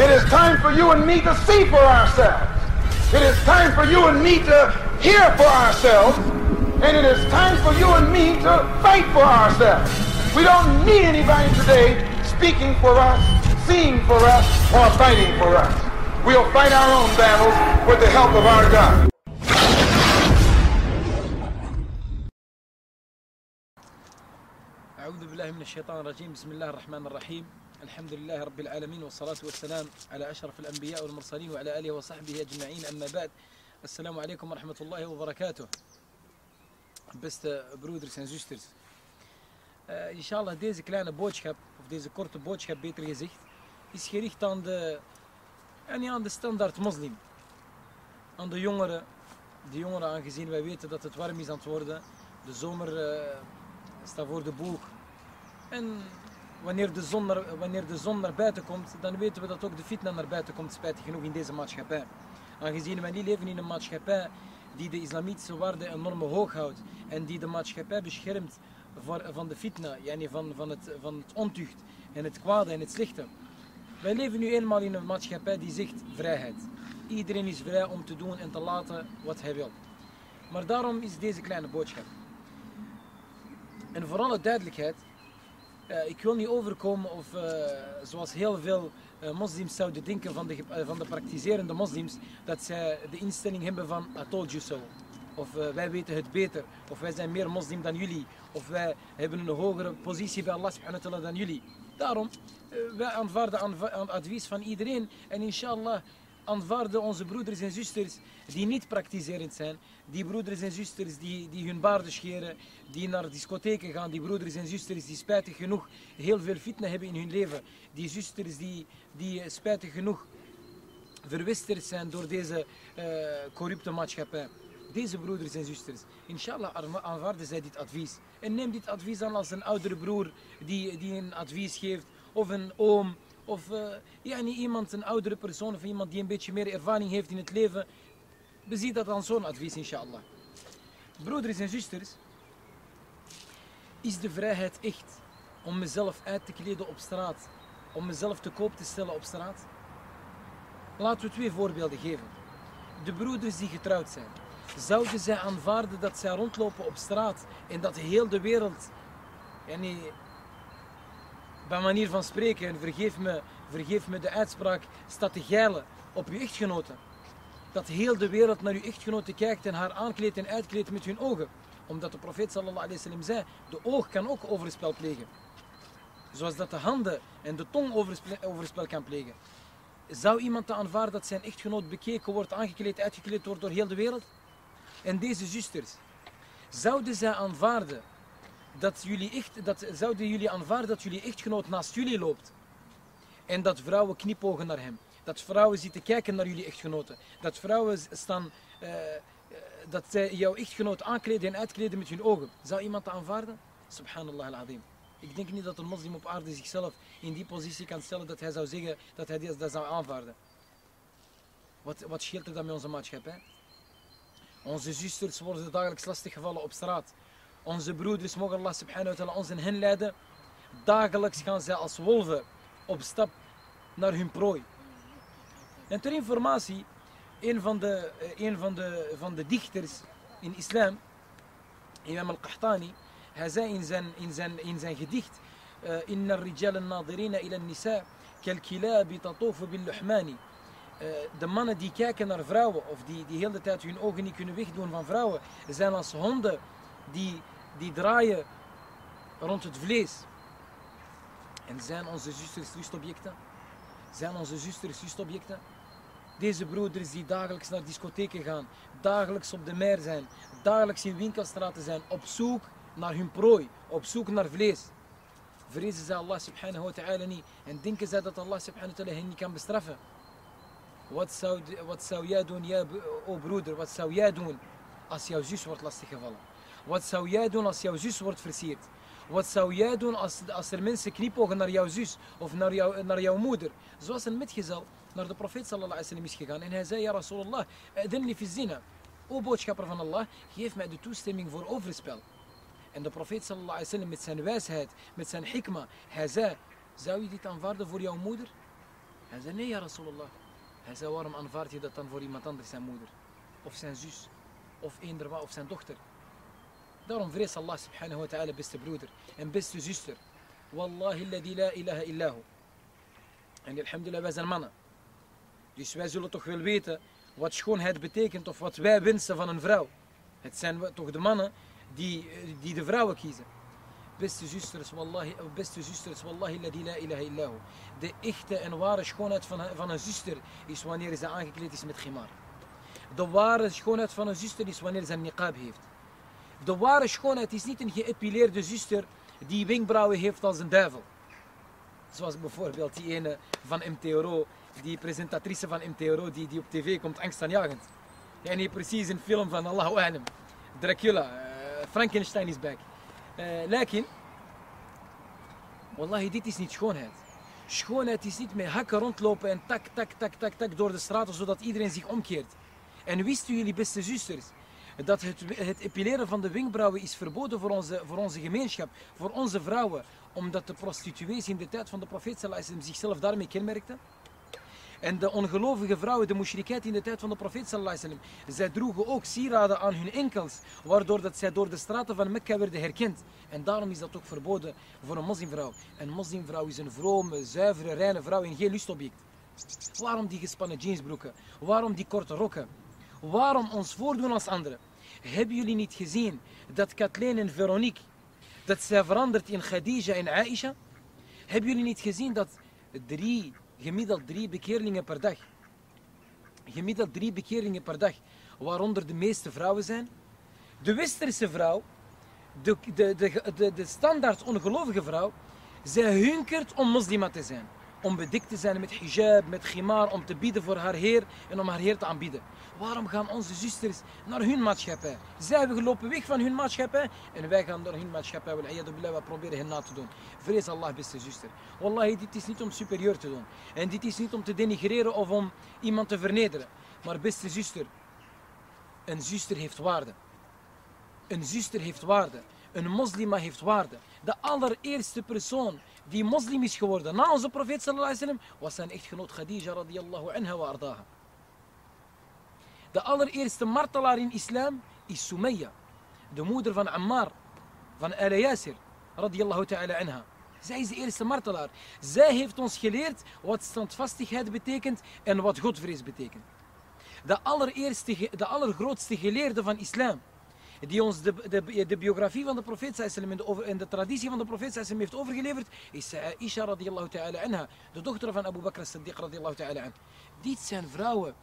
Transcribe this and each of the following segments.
It is time for you and me to see for ourselves. It is time for you and me to hear for ourselves. And it is time for you and me to fight for ourselves. We don't need anybody today speaking for us, seeing for us, or fighting for us. We'll fight our own battles with the help of our God. أعوذ بالله من الشيطان الرجيم بسم الله الرحمن الرحيم الحمد لله رب العالمين والصلاة والسلام على أشرف الأنبياء والمرسلين وعلى آله وصحبه أجمعين. أما بعد السلام عليكم ورحمة الله وبركاته. بست برودرز إن شاء الله ديزي كلانا بوتشكاب أو ديزي كورت بوتشكاب بيتر يزيخت إس خريخت عن دا يعني عن دا ستاندارت مظلم. عن دا يونغر دا يونغر عن جزين ما دا تتوارميز عن تورده دا زومر آه، استافور دا بوك. Wanneer de, zon naar, wanneer de zon naar buiten komt, dan weten we dat ook de fitna naar buiten komt, spijtig genoeg in deze maatschappij. Aangezien wij niet leven in een maatschappij die de islamitische waarden en normen hoog houdt en die de maatschappij beschermt voor, van de fitna, yani van, van, het, van het ontucht en het kwade en het slechte. Wij leven nu eenmaal in een maatschappij die zegt vrijheid. Iedereen is vrij om te doen en te laten wat hij wil. Maar daarom is deze kleine boodschap. En voor alle duidelijkheid, uh, ik wil niet overkomen of uh, zoals heel veel uh, moslims zouden denken van de, van de praktiserende moslims, dat zij de instelling hebben van I told you so. Of wij weten het beter, of wij zijn meer moslim dan jullie, of wij hebben een hogere positie bij Allah subhanahu wa ta'ala dan jullie. Daarom, wij aanvaarden aan advies van iedereen en inshallah aanvaarden onze broeders en zusters die niet praktiserend zijn, die broeders en zusters die, die hun baarden scheren, die naar discotheken gaan, die broeders en zusters die spijtig genoeg heel veel fitna hebben in hun leven, die zusters die, die spijtig genoeg verwisterd zijn door deze uh, corrupte maatschappij. Deze broeders en zusters, inshallah aanvaarden zij dit advies. En neem dit advies aan als een oudere broer die, die een advies geeft, of een oom, of uh, ja, niet iemand, een oudere persoon of iemand die een beetje meer ervaring heeft in het leven, bezie dat aan zo'n advies, inshallah. Broeders en zusters, is de vrijheid echt om mezelf uit te kleden op straat, om mezelf te koop te stellen op straat? Laten we twee voorbeelden geven. De broeders die getrouwd zijn, zouden zij aanvaarden dat zij rondlopen op straat en dat heel de wereld, yani, bij manier van spreken, en vergeef me, vergeef me de uitspraak, staat te geilen op uw echtgenoten. Dat heel de wereld naar uw echtgenote kijkt en haar aankleedt en uitkleedt met hun ogen. Omdat de profeet sallallahu wasallam zei, de oog kan ook overspel plegen. Zoals dat de handen en de tong overspel, overspel kan plegen. Zou iemand te aanvaarden dat zijn echtgenoot bekeken wordt, aangekleed, uitgekleed wordt door heel de wereld? En deze zusters, zouden zij aanvaarden dat jullie echt, dat, zouden jullie aanvaarden dat jullie echtgenoot naast jullie loopt? En dat vrouwen knipogen naar hem. Dat vrouwen zitten kijken naar jullie echtgenoten. Dat vrouwen staan, uh, dat zij jouw echtgenoot aankleden en uitkleden met hun ogen. Zou iemand dat aanvaarden? Subhanallah al-azim. Ik denk niet dat een moslim op aarde zichzelf in die positie kan stellen dat hij zou zeggen dat hij dat zou aanvaarden. Wat, wat scheelt er dan met onze maatschappij? Onze zusters worden dagelijks lastiggevallen op straat. Onze broeders mogen Allah subhanahu wa ta'ala ons en hen leiden. Dagelijks gaan zij als wolven op stap naar hun prooi. En ter informatie, een van de, een van de, van de dichters in islam, Imam al-Qahtani, hij zei in zijn, in zijn, in zijn gedicht, al-nadirina ila kal-kilabi tatofu bil-luhmani. De mannen die kijken naar vrouwen, of die, die heel de tijd hun ogen niet kunnen wegdoen van vrouwen, zijn als honden die, die draaien rond het vlees. En zijn onze zusters lustobjecten? Zijn onze zusters lustobjecten? Deze broeders die dagelijks naar discotheken gaan, dagelijks op de mer zijn, dagelijks in winkelstraten zijn, op zoek naar hun prooi, op zoek naar vlees. Vrezen zij Allah subhanahu wa ta'ala niet en denken zij dat Allah subhanahu wa ta'ala hen niet kan bestraffen. Wat zou, wat zou jij doen, jij, o broeder, wat zou jij doen als jouw zus wordt lastiggevallen? Wat zou jij doen als jouw zus wordt versierd? Wat zou jij doen als, er mensen knipogen naar jouw zus of naar, jou, naar jouw moeder? Zoals een metgezel naar de profeet sallallahu wasallam is gegaan en hij zei, ja Rasulallah, adinni fi. O boodschapper van Allah, geef mij de toestemming voor overspel. En de profeet sallallahu alaihi wasallam met zijn wijsheid, met zijn hikma, hij zei, zou je dit aanvaarden voor jouw moeder? Hij zei, nee ja Rasulallah. Hij zei, waarom aanvaard je dat dan voor iemand anders, zijn moeder? Of zijn zus? Of eender of zijn dochter? Daarom vrees Allah subhanahu wa ta'ala, beste broeder en beste zuster. Wallahi alladhi la ilaha illahu. En alhamdulillah, wij zijn mannen. Dus wij zullen toch wel weten wat schoonheid betekent of wat wij wensen van een vrouw. Het zijn toch de mannen die, die de vrouwen kiezen. Beste zusters, wallahi, beste zusters, wallahi la ilaha illahu. De echte en ware schoonheid van, van een zuster is wanneer ze aangekleed is met gimar. De ware schoonheid van een zuster is wanneer ze een niqab heeft. De ware schoonheid is niet een geëpileerde zuster die wenkbrauwen heeft als een duivel. Zoals bijvoorbeeld die ene van MTRO, die presentatrice van MTRO die, die op tv komt angstaanjagend. En die precies een film van Allahu. Dracula, uh, Frankenstein is back. Uh, lekin, wallahi dit is niet schoonheid. Schoonheid is niet met hakken rondlopen en tak, tak, tak, tak, tak door de straten zodat iedereen zich omkeert. En wisten jullie beste zusters, dat het, het epileren van de wenkbrauwen is verboden voor onze, voor onze gemeenschap, voor onze vrouwen, omdat de prostituees in de tijd van de profeet sallallahu zichzelf daarmee kenmerkten? En de ongelovige vrouwen, de mushrikheid in de tijd van de profeet sallallahu zij droegen ook sieraden aan hun enkels, waardoor dat zij door de straten van Mekka werden herkend. En daarom is dat ook verboden voor een moslimvrouw. Een moslimvrouw is een vrome, zuivere, reine vrouw en geen lustobject. Waarom die gespannen jeansbroeken? Waarom die korte rokken? Waarom ons voordoen als anderen? Hebben jullie niet gezien dat Kathleen en Veronique, dat zij verandert in Khadija en Aisha? Hebben jullie niet gezien dat drie gemiddeld drie bekeerlingen per dag. Gemiddeld drie bekeerlingen per dag, waaronder de meeste vrouwen zijn. De westerse vrouw, de, de, de, de, standaard ongelovige vrouw, zij hunkert om moslima te zijn om bedekt te zijn met hijab, met khimar, om te bieden voor haar Heer en om haar Heer te aanbieden. Waarom gaan onze zusters naar hun maatschappij? Zij hebben gelopen weg van hun maatschappij en wij gaan door hun maatschappij. We proberen hen na te doen. Vrees Allah, beste zuster. Wallahi, dit is niet om superieur te doen. En dit is niet om te denigreren of om iemand te vernederen. Maar beste zuster, een zuster heeft waarde. Een zuster heeft waarde. Een moslima heeft waarde. De allereerste persoon die moslim is geworden na onze profeet sallallahu wasallam was zijn echtgenoot Khadija radiyallahu anha wa ardaha. De allereerste martelaar in islam is Sumayya, de moeder van Ammar, van Al Yasir radiyallahu ta'ala anha. Zij is de eerste martelaar. Zij heeft ons geleerd wat standvastigheid betekent en wat godvrees betekent. De, allereerste, de allergrootste geleerde van islam die ons de, de, biografie van de profeet de, en de traditie van de profeet heeft overgeleverd, is Aisha radiallahu ta'ala anha, de dochter van Abu Bakr radiallahu ta'ala. Dit zijn vrouwen.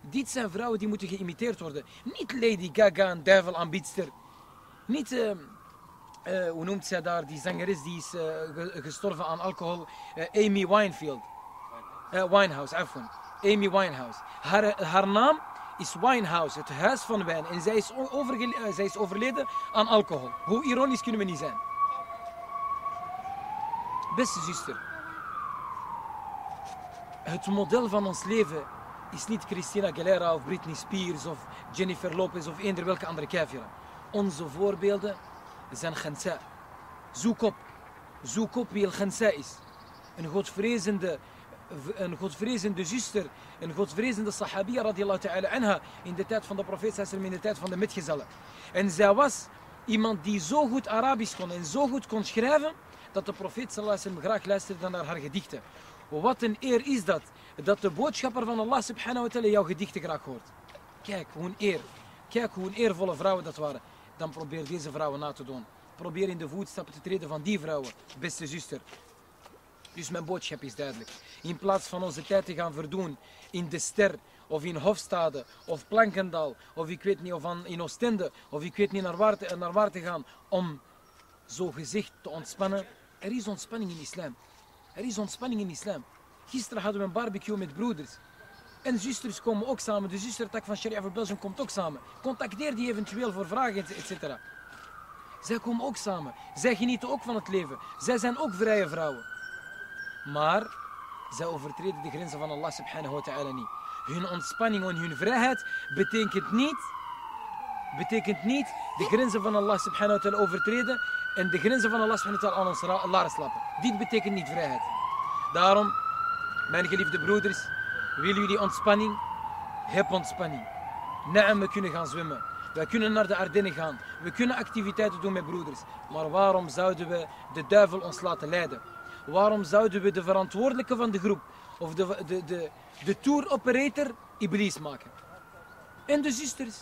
Dit zijn vrouwen die moeten geïmiteerd worden. Niet Lady Gaga, een duivelaanbiedster. Niet, uh, uh, hoe noemt zij daar, die zangeres die is uh, gestorven aan alcohol. Amy Winefield. Winehouse, afwan. Amy Winehouse. Haar, haar naam is Winehouse, het huis van wijn. En zij is, eh, zij is overleden aan alcohol. Hoe ironisch kunnen we niet zijn? Beste zuster, het model van ons leven is niet Christina Aguilera of Britney Spears of Jennifer Lopez of eender welke andere kafira. Onze voorbeelden zijn Ghansa. Zoek op. Zoek op wie El is. Een godvrezende een godvrezende zuster, een godvrezende sahabiya radiallahu ta'ala anha in de tijd van de profeet in de tijd van de metgezellen. En zij was iemand die zo goed Arabisch kon en zo goed kon schrijven, dat de profeet sallallahu graag luisterde naar haar gedichten. Wat een eer is dat, dat de boodschapper van Allah subhanahu wa ta'ala jouw gedichten graag hoort. Kijk hoe een eer, kijk hoe een eervolle vrouwen dat waren. Dan probeer deze vrouwen na te doen. Probeer in de voetstappen te treden van die vrouwen, beste zuster. Dus mijn boodschap is duidelijk. In plaats van onze tijd te gaan verdoen in De Ster, of in Hofstade, of Plankendal, of ik weet niet, of in Oostende, of ik weet niet naar waar, te, naar waar te gaan, om zo gezegd te ontspannen. Er is ontspanning in islam. Er is ontspanning in islam. Gisteren hadden we een barbecue met broeders. En zusters komen ook samen. De zustertak van Sharia voor Belgium komt ook samen. Contacteer die eventueel voor vragen, etc. Zij komen ook samen. Zij genieten ook van het leven. Zij zijn ook vrije vrouwen. Maar zij overtreden de grenzen van Allah subhanahu wa ta'ala niet. Hun ontspanning en hun vrijheid betekent niet, betekent niet de grenzen van Allah subhanahu wa ta'ala overtreden en de grenzen van Allah subhanahu wa ta'ala aan slapen. Dit betekent niet vrijheid. Daarom, Mijn geliefde broeders, willen jullie ontspanning? Heb ontspanning. Naam, we kunnen gaan zwemmen. We kunnen naar de Ardennen gaan. We kunnen activiteiten doen met broeders. Maar waarom zouden we de duivel ons laten leiden? Waarom zouden we de verantwoordelijke van de groep of de, de, de, de tour operator iblis maken? En de zusters.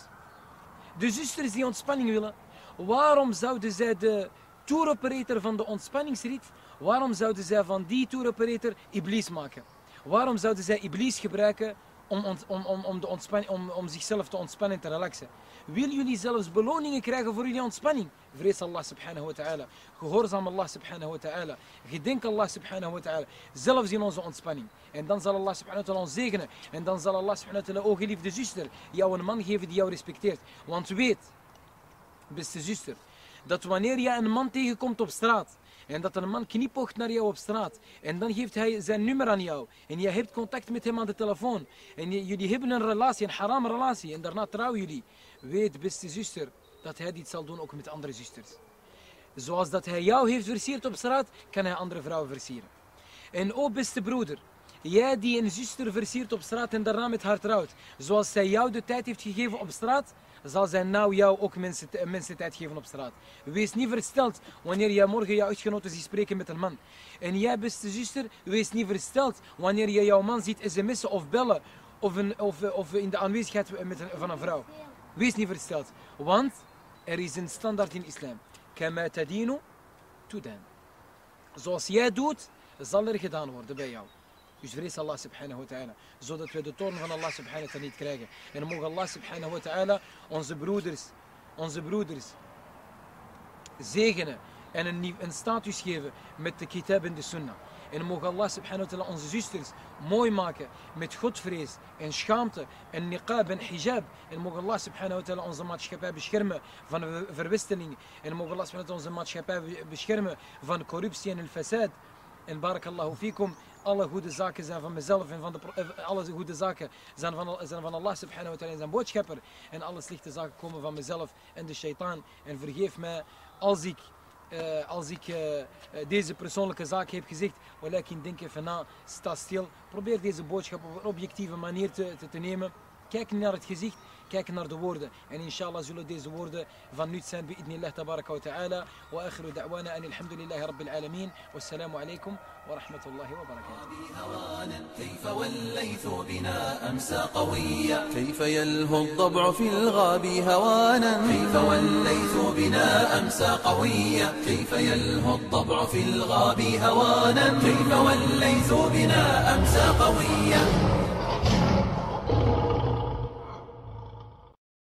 De zusters die ontspanning willen. Waarom zouden zij de tour operator van de ontspanningsrit, waarom zouden zij van die tour operator iblis maken? Waarom zouden zij iblis gebruiken om, om, om, om, de ontspanning, om, om zichzelf te ontspannen en te relaxen? Willen jullie zelfs beloningen krijgen voor jullie ontspanning? Vrees Allah subhanahu wa ta'ala. Gehoorzaam Allah subhanahu wa ta'ala. Gedenk Allah subhanahu wa ta'ala. Zelfs in onze ontspanning. En dan zal Allah subhanahu wa ta'ala ons zegenen. En dan zal Allah subhanahu wa ta'ala, o geliefde zuster, jou een man geven die jou respecteert. Want weet, beste zuster, dat wanneer je een man tegenkomt op straat en dat een man kniepoogt naar jou op straat. En dan geeft hij zijn nummer aan jou. En je hebt contact met hem aan de telefoon. En jullie hebben een relatie, een haram relatie. En daarna trouwen jullie. Weet, beste zuster, dat hij dit zal doen ook met andere zusters. Zoals dat hij jou heeft versierd op straat, kan hij andere vrouwen versieren. En o beste broeder, jij die een zuster versiert op straat en daarna met haar trouwt. Zoals zij jou de tijd heeft gegeven op straat, zal zij nou jou ook mensen, tijd geven op straat. Wees niet versteld wanneer jij morgen jouw uitgenoten ziet spreken met een man. En jij, beste zuster, wees niet versteld wanneer je jouw man ziet sms'en of bellen of, een, of, of in de aanwezigheid met van een vrouw. Wees niet versteld, want er is een standaard in islam. Kama tadinu, tudan. Zoals jij doet, zal er gedaan worden bij jou. Dus vrees Allah subhanahu wa ta'ala. Zodat we de toorn van Allah subhanahu wa ta'ala niet krijgen. En mogen Allah subhanahu wa ta'ala onze broeders, onze broeders zegenen. En een, een status geven met de kitab en de sunnah. En mogen Allah subhanahu wa ta'ala onze zusters mooi maken met godvrees en schaamte en niqab en hijab. En mogen Allah subhanahu wa ta'ala onze maatschappij beschermen van verwisseling. En mogen Allah subhanahu wa ta'ala onze maatschappij beschermen van corruptie en fasad. En barakallahu fikum alle goede zaken zijn van mezelf en van de, eh, alle goede zaken zijn van, zijn van Allah subhanahu wa ta'ala en zijn boodschapper. En alle slechte zaken komen van mezelf en de shaitaan. En vergeef mij als ik, uh, als ik uh, deze persoonlijke zaak heb gezegd. Walakin denk even na, sta stil. Probeer deze boodschap op een objectieve manier te, te, nemen. Kijk naar het gezicht كاك نار وورد. يعني إن شاء الله زولو ديز وورد. فانوتسان بإذن الله تبارك وتعالى. وآخر دعوانا أن الحمد لله رب العالمين. والسلام عليكم ورحمة الله وبركاته. كيف وليت بنا امسى قويا كيف يلهو الضبع في الغاب هوانا؟ كيف وليت بنا امسى قويا كيف يلهو الضبع في الغاب هوانا؟ كيف وليت بنا امسى قويا